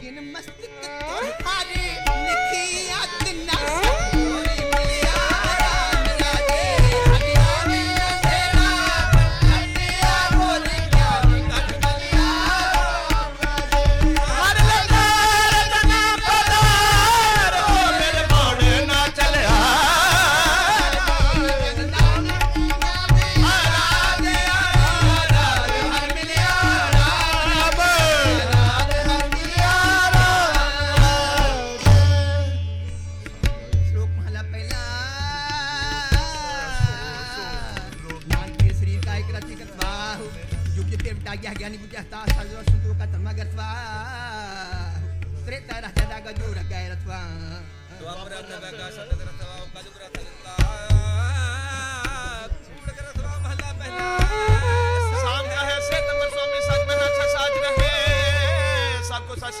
getting my stick. Uh, मगर त्रेता राजा दागा जोरा गाय रथवा द्वापरा दागा सतत रथवा कलुग रथवा कूड़ रथवा महला पहला सामना है से नंबर स्वामी साथ में अच्छा साथ रहे सबको सच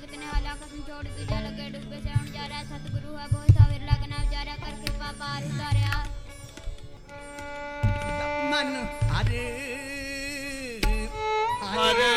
जगत ने वाला कसम छोड़ तुझा लगे डूबे से उन जा रहा सतगुरु है बहुत सा विरला का नाम जा रहा कर कृपा पार उतारया मन हरे हरे